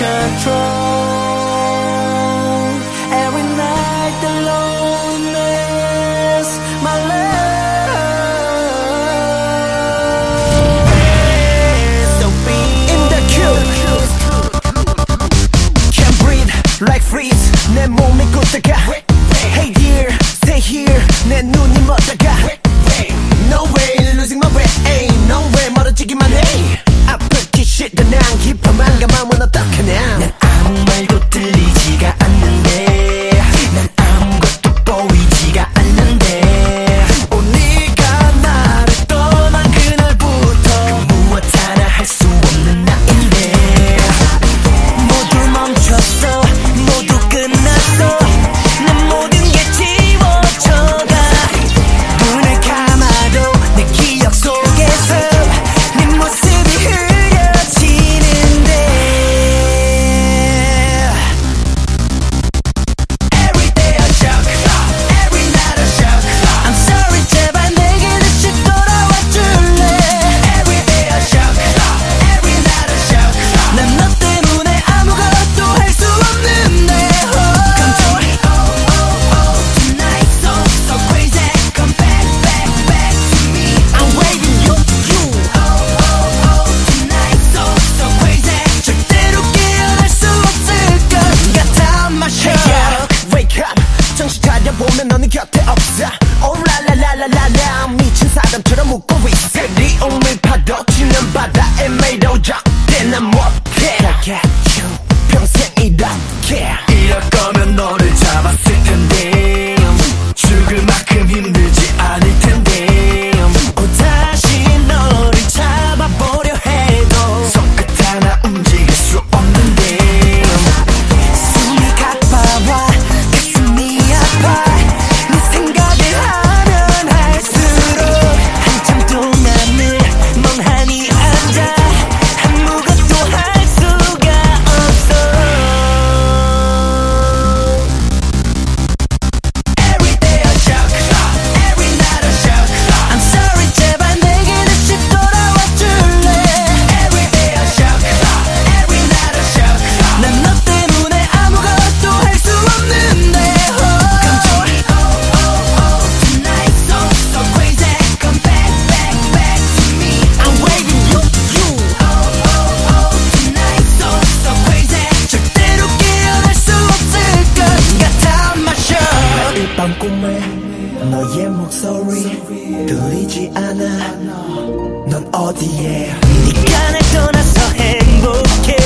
control. Every night the loneliness, my love. So be in the. Can't breathe like freeze. 내 몸이 굳다가. Hey dear, stay here. 내 눈이 멎다가. 소리 들리지 않아. 넌 어디에? 네가 날 떠나서 행복해.